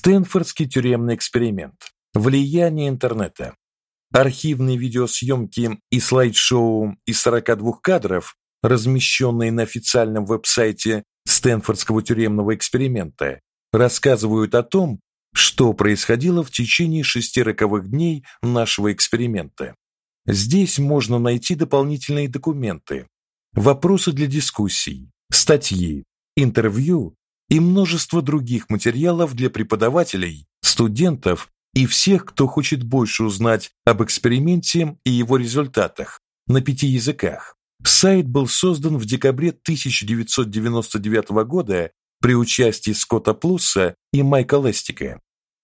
Стэнфордский тюремный эксперимент. Влияние интернета. Архивные видеосъемки и слайд-шоу из 42 кадров, размещенные на официальном веб-сайте Стэнфордского тюремного эксперимента, рассказывают о том, что происходило в течение шести роковых дней нашего эксперимента. Здесь можно найти дополнительные документы, вопросы для дискуссий, статьи, интервью и множество других материалов для преподавателей, студентов и всех, кто хочет больше узнать об эксперименте и его результатах на пяти языках. Сайт был создан в декабре 1999 года при участии Скотта Плуса и Майка Лестика.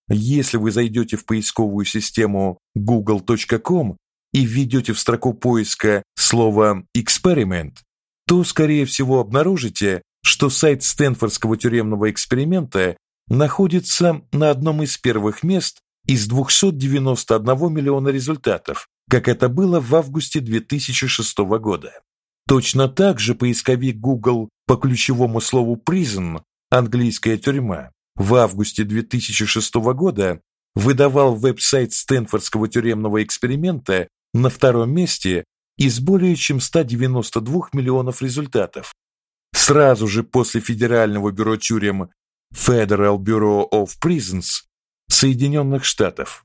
Если вы зайдете в поисковую систему google.com и введете в строку поиска слово эксперимент, то скорее всего обнаружите, что сайт Стэнфордского тюремного эксперимента находится на одном из первых мест из 291 миллиона результатов, как это было в августе 2006 года. Точно так же поисковик Google по ключевому слову prison, английская тюрьма, в августе 2006 года выдавал веб-сайт Стэнфордского тюремного эксперимента на втором месте из более чем 192 миллионов результатов. Сразу же после Федерального бюро тюрем Federal Bureau of Prisons Соединенных Штатов.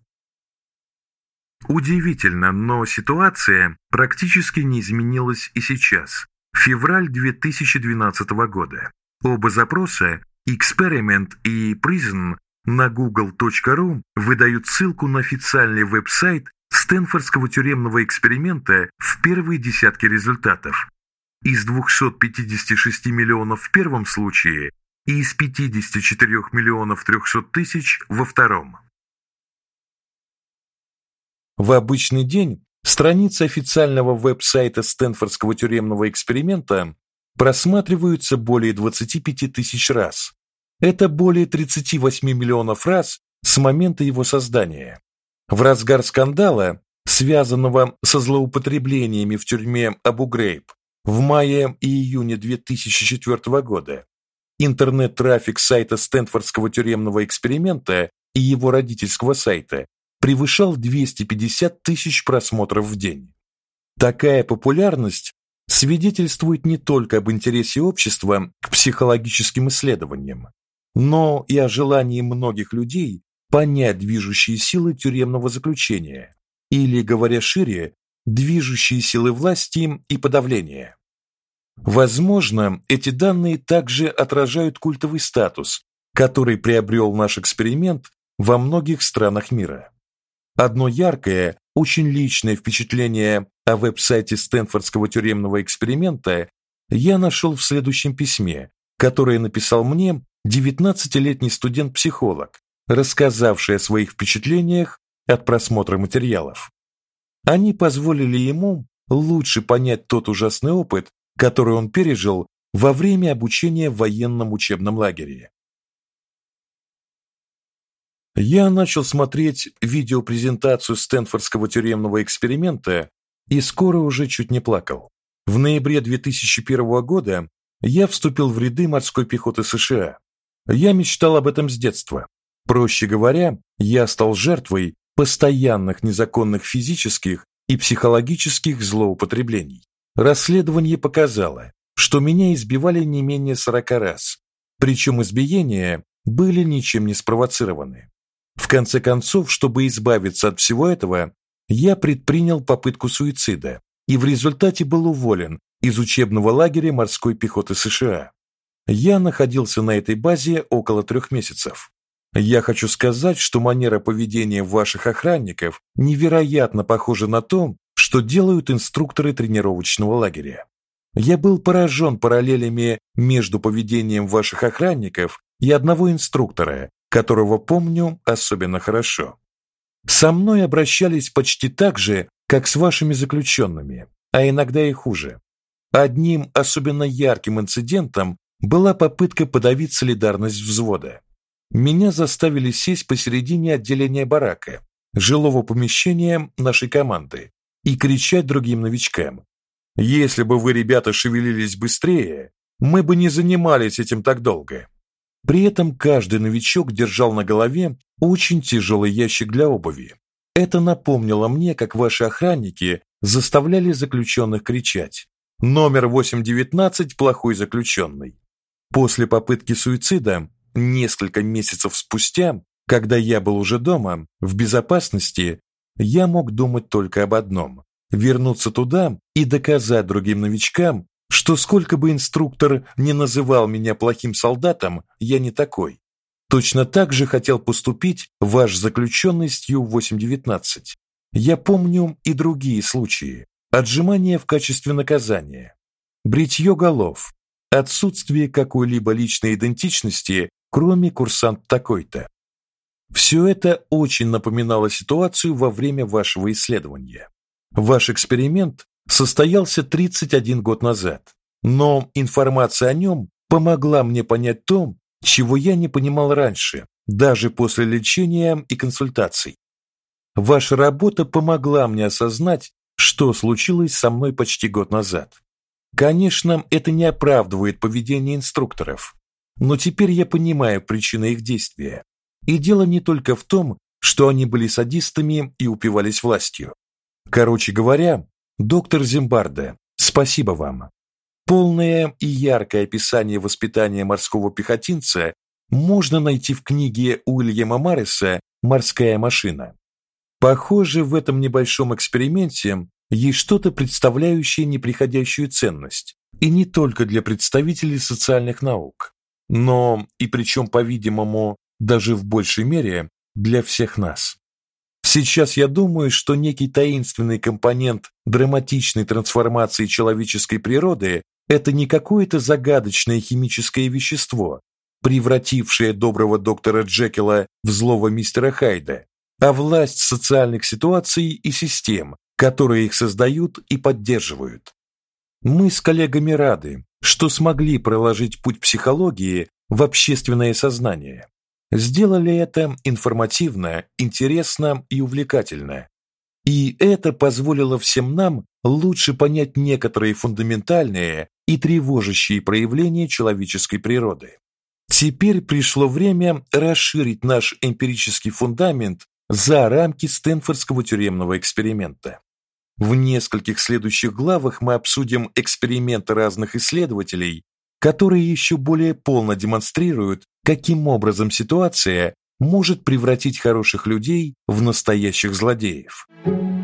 Удивительно, но ситуация практически не изменилась и сейчас. Февраль 2012 года. Оба запроса Experiment и Prison на google.ru выдают ссылку на официальный веб-сайт Стэнфордского тюремного эксперимента в первые десятки результатов. Из 256 миллионов в первом случае и из 54 миллионов 300 тысяч во втором. В обычный день страницы официального веб-сайта Стэнфордского тюремного эксперимента просматриваются более 25 тысяч раз. Это более 38 миллионов раз с момента его создания. В разгар скандала, связанного со злоупотреблениями в тюрьме Абу-Грейб в мае и июне 2004 года, интернет-трафик сайта Стэнфордского тюремного эксперимента и его родительского сайта превышал 250 тысяч просмотров в день. Такая популярность свидетельствует не только об интересе общества к психологическим исследованиям, но и о желании многих людей понять движущие силы тюремного заключения, или, говоря шире, движущие силы власти и подавления. Возможно, эти данные также отражают культовый статус, который приобрел наш эксперимент во многих странах мира. Одно яркое, очень личное впечатление о веб-сайте Стэнфордского тюремного эксперимента я нашел в следующем письме, которое написал мне 19-летний студент-психолог, рассказавший о своих впечатлениях от просмотра материалов. Они позволили ему лучше понять тот ужасный опыт, который он пережил во время обучения в военном учебном лагере. Я начал смотреть видеопрезентацию Стэнфордского тюремного эксперимента и скоро уже чуть не плакал. В ноябре 2001 года я вступил в ряды морской пехоты США. Я мечтал об этом с детства. Проще говоря, я стал жертвой постоянных незаконных физических и психологических злоупотреблений. Расследование показало, что меня избивали не менее 40 раз, причем избиения были ничем не спровоцированы. В конце концов, чтобы избавиться от всего этого, я предпринял попытку суицида и в результате был уволен из учебного лагеря морской пехоты США. Я находился на этой базе около трех месяцев. Я хочу сказать, что манера поведения ваших охранников невероятно похожа на то, что делают инструкторы тренировочного лагеря. Я был поражен параллелями между поведением ваших охранников и одного инструктора, которого помню особенно хорошо. Со мной обращались почти так же, как с вашими заключенными, а иногда и хуже. Одним особенно ярким инцидентом была попытка подавить солидарность взвода. Меня заставили сесть посередине отделения барака, жилого помещения нашей команды, и кричать другим новичкам: "Если бы вы, ребята, шевелились быстрее, мы бы не занимались этим так долго". При этом каждый новичок держал на голове очень тяжелый ящик для обуви. Это напомнило мне, как ваши охранники заставляли заключенных кричать: "Номер 819 плохой заключенный". После попытки суицида, несколько месяцев спустя, когда я был уже дома, в безопасности, я мог думать только об одном: вернуться туда и доказать другим новичкам, что сколько бы инструктор не называл меня плохим солдатом, я не такой. Точно так же хотел поступить ваш заключенный с Ю-819. Я помню и другие случаи. Отжимание в качестве наказания, бритье голов, отсутствие какой-либо личной идентичности, кроме курсант такой-то. Все это очень напоминало ситуацию во время вашего исследования. Ваш эксперимент состоялся 31 год назад, но информация о нем помогла мне понять то, чего я не понимал раньше, даже после лечения и консультаций. Ваша работа помогла мне осознать, что случилось со мной почти год назад. Конечно, это не оправдывает поведение инструкторов, но теперь я понимаю причины их действия. И дело не только в том, что они были садистами и упивались властью. Короче говоря, доктор Зимбарде, спасибо вам. Полное и яркое описание воспитания морского пехотинца можно найти в книге Уильяма Марриса Морская машина. Похоже, в этом небольшом эксперименте есть что-то представляющее неприходящую ценность, и не только для представителей социальных наук, но и причем, по-видимому, даже в большей мере для всех нас. Сейчас я думаю, что некий таинственный компонент драматичной трансформации человеческой природы это не какое-то загадочное химическое вещество, превратившее доброго доктора Джекила в злого мистера Хайда, а власть социальных ситуаций и систем, которые их создают и поддерживают. Мы с коллегами рады, что смогли проложить путь психологии в общественное сознание. Сделали это информативно, интересно и увлекательно. И это позволило всем нам лучше понять некоторые фундаментальные и тревожащие проявления человеческой природы. Теперь пришло время расширить наш эмпирический фундамент за рамки Стэнфордского тюремного эксперимента. В нескольких следующих главах мы обсудим эксперименты разных исследователей, которые еще более полно демонстрируют, каким образом ситуация может превратить хороших людей в настоящих злодеев. You